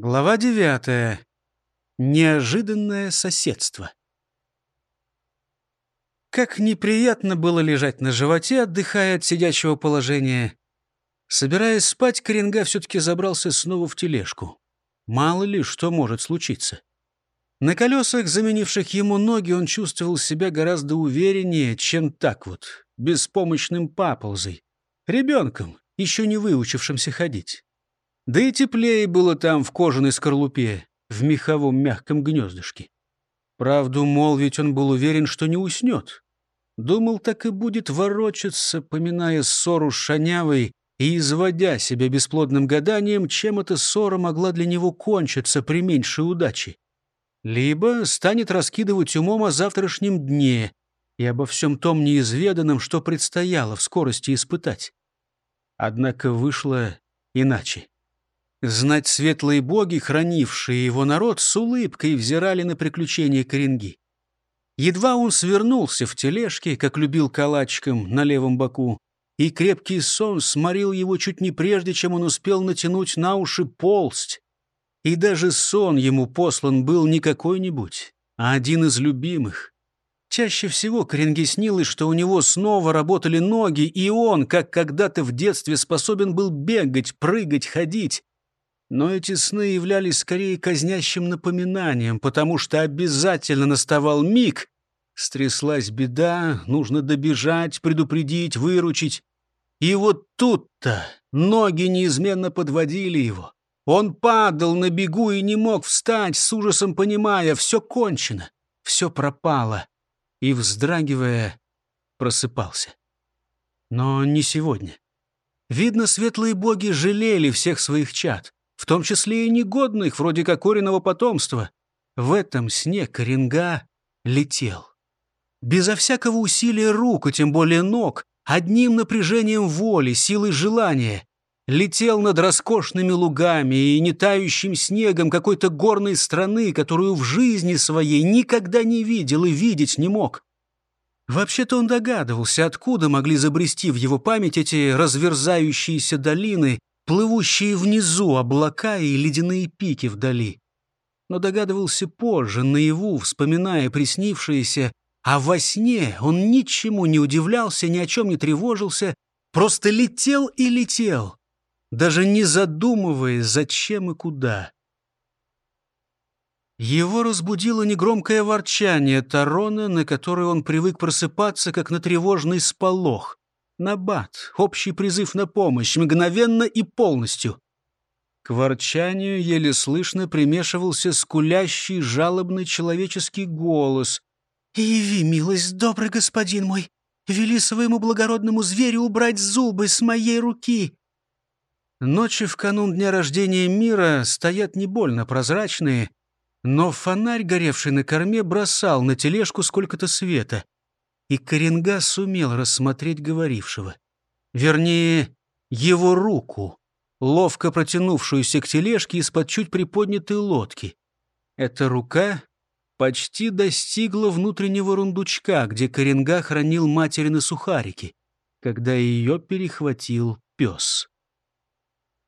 Глава девятая. Неожиданное соседство. Как неприятно было лежать на животе, отдыхая от сидячего положения. Собираясь спать, Коренга все-таки забрался снова в тележку. Мало ли, что может случиться. На колесах, заменивших ему ноги, он чувствовал себя гораздо увереннее, чем так вот, беспомощным паползой, ребенком, еще не выучившимся ходить. Да и теплее было там в кожаной скорлупе, в меховом мягком гнездышке. Правду молвить он был уверен, что не уснет. Думал, так и будет ворочаться, поминая ссору с Шанявой и изводя себя бесплодным гаданием, чем эта ссора могла для него кончиться при меньшей удаче. Либо станет раскидывать умом о завтрашнем дне и обо всем том неизведанном, что предстояло в скорости испытать. Однако вышло иначе. Знать светлые боги, хранившие его народ, с улыбкой взирали на приключения Коренги. Едва он свернулся в тележке, как любил калачиком на левом боку, и крепкий сон сморил его чуть не прежде, чем он успел натянуть на уши полсть. И даже сон ему послан был не какой-нибудь, а один из любимых. Чаще всего Коренге снилось, что у него снова работали ноги, и он, как когда-то в детстве, способен был бегать, прыгать, ходить. Но эти сны являлись скорее казнящим напоминанием, потому что обязательно наставал миг. Стряслась беда, нужно добежать, предупредить, выручить. И вот тут-то ноги неизменно подводили его. Он падал на бегу и не мог встать, с ужасом понимая, все кончено, все пропало. И, вздрагивая, просыпался. Но не сегодня. Видно, светлые боги жалели всех своих чад в том числе и негодных, вроде как Кориного потомства. В этом сне Коренга летел. Безо всякого усилия рук, и тем более ног, одним напряжением воли, силой желания. Летел над роскошными лугами и нетающим снегом какой-то горной страны, которую в жизни своей никогда не видел и видеть не мог. Вообще-то он догадывался, откуда могли забрести в его память эти разверзающиеся долины, плывущие внизу облака и ледяные пики вдали. Но догадывался позже, наяву, вспоминая приснившееся, а во сне он ничему не удивлялся, ни о чем не тревожился, просто летел и летел, даже не задумываясь, зачем и куда. Его разбудило негромкое ворчание Тарона, на которое он привык просыпаться, как на тревожный сполох. Набат, общий призыв на помощь, мгновенно и полностью. К ворчанию еле слышно примешивался скулящий, жалобный человеческий голос. «Яви милость, добрый господин мой! Вели своему благородному зверю убрать зубы с моей руки!» Ночи в канун дня рождения мира стоят не больно прозрачные, но фонарь, горевший на корме, бросал на тележку сколько-то света и Коренга сумел рассмотреть говорившего. Вернее, его руку, ловко протянувшуюся к тележке из-под чуть приподнятой лодки. Эта рука почти достигла внутреннего рундучка, где Коренга хранил материны сухарики, когда ее перехватил пес.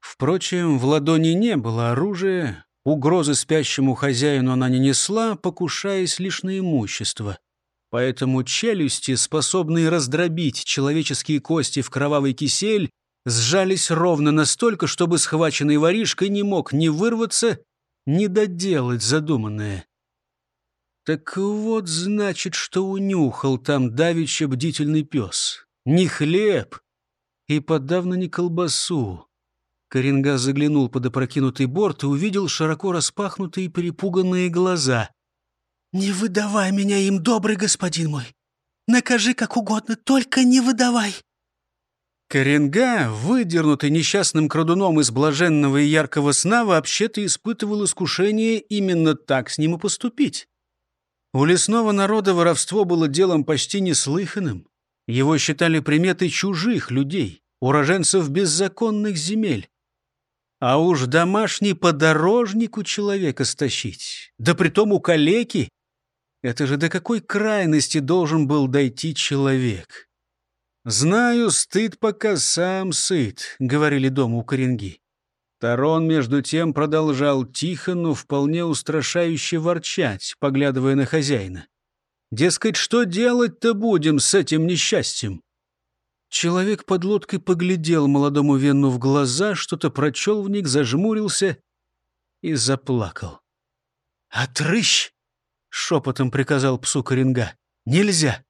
Впрочем, в ладони не было оружия, угрозы спящему хозяину она не несла, покушаясь лишь на имущество — Поэтому челюсти, способные раздробить человеческие кости в кровавый кисель, сжались ровно настолько, чтобы схваченный воришкой не мог ни вырваться, ни доделать задуманное. Так вот, значит, что унюхал там давеча бдительный пес. Не хлеб и подавно не колбасу. Коренга заглянул под опрокинутый борт и увидел широко распахнутые перепуганные глаза. «Не выдавай меня им, добрый господин мой! Накажи как угодно, только не выдавай!» Коренга, выдернутый несчастным крадуном из блаженного и яркого сна, вообще-то испытывал искушение именно так с ним и поступить. У лесного народа воровство было делом почти неслыханным. Его считали приметой чужих людей, уроженцев беззаконных земель. А уж домашний подорожнику человека стащить, да притом у калеки, это же до какой крайности должен был дойти человек? «Знаю, стыд пока сам сыт», — говорили дома у Коренги. Тарон, между тем, продолжал тихо, но вполне устрашающе ворчать, поглядывая на хозяина. «Дескать, что делать-то будем с этим несчастьем?» Человек под лодкой поглядел молодому Венну в глаза, что-то прочел в них, зажмурился и заплакал. «Отрыщ!» — шепотом приказал псу Коренга. «Нельзя!»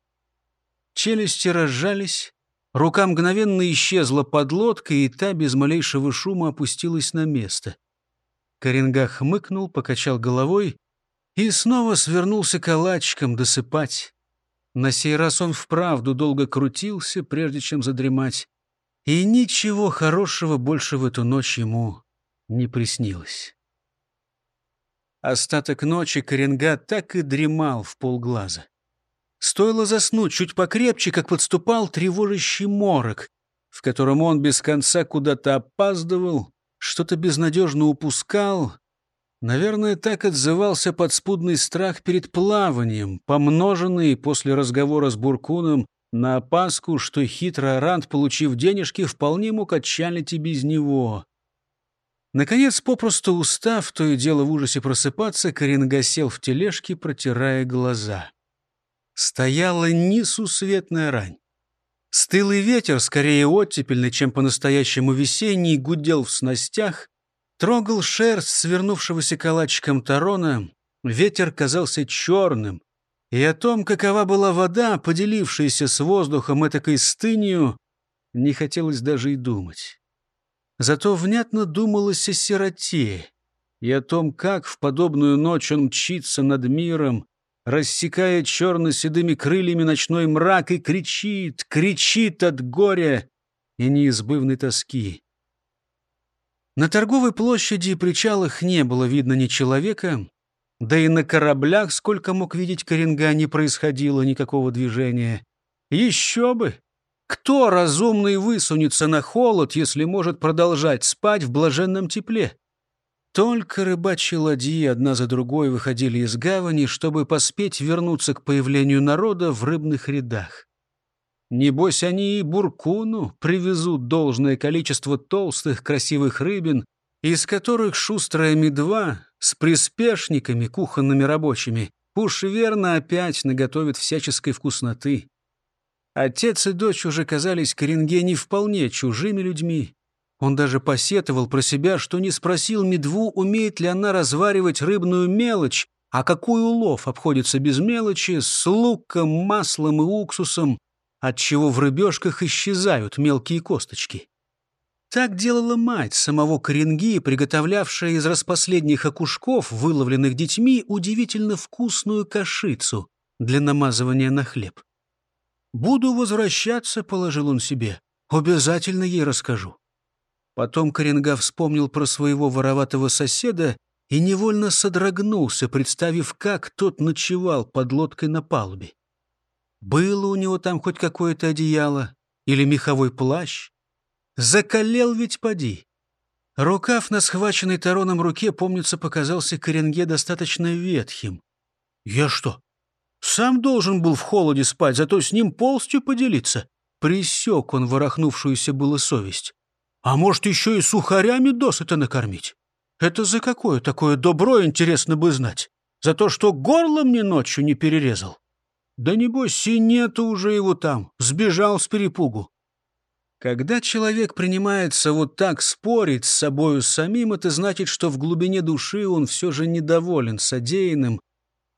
Челюсти разжались, рука мгновенно исчезла под лодкой, и та без малейшего шума опустилась на место. Коренга хмыкнул, покачал головой и снова свернулся калачиком досыпать. На сей раз он вправду долго крутился, прежде чем задремать, и ничего хорошего больше в эту ночь ему не приснилось. Остаток ночи Коренга так и дремал в полглаза. Стоило заснуть чуть покрепче, как подступал тревожащий морок, в котором он без конца куда-то опаздывал, что-то безнадежно упускал, Наверное, так отзывался подспудный страх перед плаванием, помноженный после разговора с Буркуном на опаску, что хитрый Арант, получив денежки, вполне мог отчалить и без него. Наконец, попросту устав, то и дело в ужасе просыпаться, Коренга сел в тележке, протирая глаза. Стояла несусветная рань. Стылый ветер, скорее оттепельный, чем по-настоящему весенний, гудел в снастях, Трогал шерсть свернувшегося калачиком Тарона, ветер казался черным, и о том, какова была вода, поделившаяся с воздухом этакой стынью, не хотелось даже и думать. Зато внятно думалось о сироте и о том, как в подобную ночь он мчится над миром, рассекая черно-седыми крыльями ночной мрак и кричит, кричит от горя и неизбывной тоски. На торговой площади и причалах не было видно ни человека, да и на кораблях, сколько мог видеть Коренга, не происходило никакого движения. Еще бы! Кто разумный высунется на холод, если может продолжать спать в блаженном тепле? Только рыбачьи ладьи одна за другой выходили из гавани, чтобы поспеть вернуться к появлению народа в рыбных рядах. Небось, они и Буркуну привезут должное количество толстых красивых рыбин, из которых шустрая медва с приспешниками, кухонными рабочими, уж верно опять наготовит всяческой вкусноты. Отец и дочь уже казались Коренге не вполне чужими людьми. Он даже посетовал про себя, что не спросил медву, умеет ли она разваривать рыбную мелочь, а какой улов обходится без мелочи, с луком, маслом и уксусом, отчего в рыбешках исчезают мелкие косточки. Так делала мать самого Коренги, приготовлявшая из распоследних окушков, выловленных детьми, удивительно вкусную кашицу для намазывания на хлеб. «Буду возвращаться», — положил он себе, — «обязательно ей расскажу». Потом Коренга вспомнил про своего вороватого соседа и невольно содрогнулся, представив, как тот ночевал под лодкой на палубе. Было у него там хоть какое-то одеяло или меховой плащ? Закалел ведь поди. Рукав на схваченной Тароном руке, помнится, показался Коренге достаточно ветхим. Я что, сам должен был в холоде спать, зато с ним полстью поделиться? Присек он ворохнувшуюся было совесть. А может, еще и сухарями досыта накормить? Это за какое такое добро, интересно бы знать? За то, что горло мне ночью не перерезал? Да небось и нету уже его там, сбежал с перепугу. Когда человек принимается вот так спорить с собою самим, это значит, что в глубине души он все же недоволен содеянным,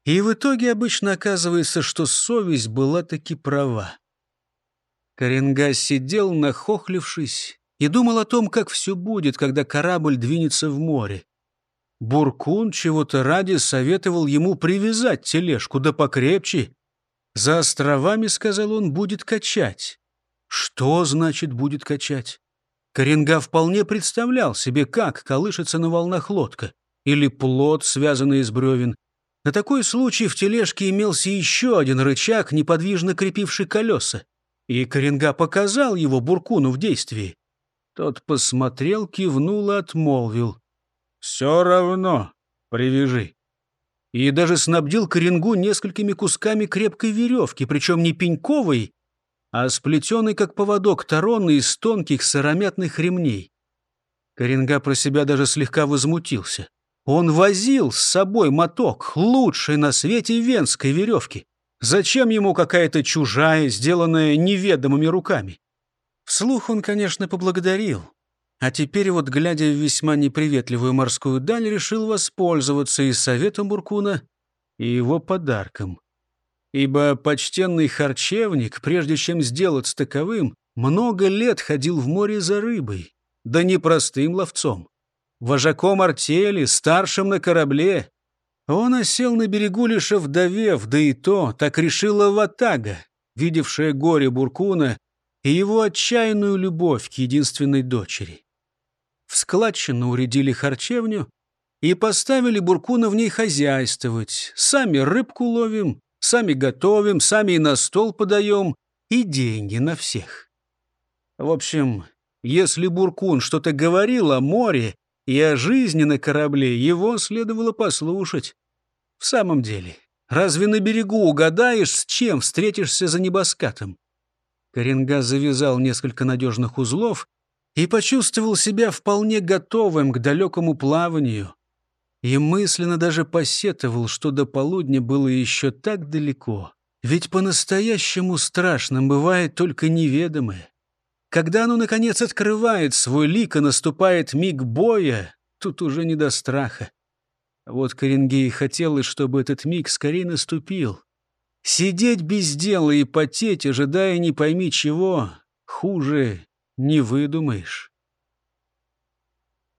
и в итоге обычно оказывается, что совесть была таки права. Коренга сидел, нахохлившись, и думал о том, как все будет, когда корабль двинется в море. Буркун чего-то ради советовал ему привязать тележку, да покрепче, за островами, сказал он, будет качать. Что значит будет качать? Коренга вполне представлял себе, как колышется на волнах лодка или плод, связанный из бревен. На такой случай в тележке имелся еще один рычаг, неподвижно крепивший колеса. И Коренга показал его Буркуну в действии. Тот посмотрел, кивнул и отмолвил. «Все равно привяжи» и даже снабдил Коренгу несколькими кусками крепкой веревки, причем не пеньковой, а сплетенной, как поводок, тароны из тонких сыромятных ремней. Коренга про себя даже слегка возмутился. Он возил с собой моток лучшей на свете венской веревки. Зачем ему какая-то чужая, сделанная неведомыми руками? Вслух он, конечно, поблагодарил. А теперь вот, глядя в весьма неприветливую морскую даль, решил воспользоваться и советом Буркуна, и его подарком. Ибо почтенный харчевник, прежде чем сделать таковым, много лет ходил в море за рыбой, да не простым ловцом. Вожаком артели, старшим на корабле. Он осел на берегу лишь вдовев, да и то так решила Ватага, видевшая горе Буркуна и его отчаянную любовь к единственной дочери. В складчину уредили харчевню и поставили Буркуна в ней хозяйствовать. Сами рыбку ловим, сами готовим, сами и на стол подаем, и деньги на всех. В общем, если Буркун что-то говорил о море и о жизни на корабле, его следовало послушать. В самом деле, разве на берегу угадаешь, с чем встретишься за небоскатом? Коренга завязал несколько надежных узлов и почувствовал себя вполне готовым к далекому плаванию. И мысленно даже посетовал, что до полудня было еще так далеко. Ведь по-настоящему страшным бывает только неведомое. Когда оно, наконец, открывает свой лик и наступает миг боя, тут уже не до страха. Вот Коренгей хотелось, чтобы этот миг скорее наступил. Сидеть без дела и потеть, ожидая не пойми чего, хуже не выдумаешь.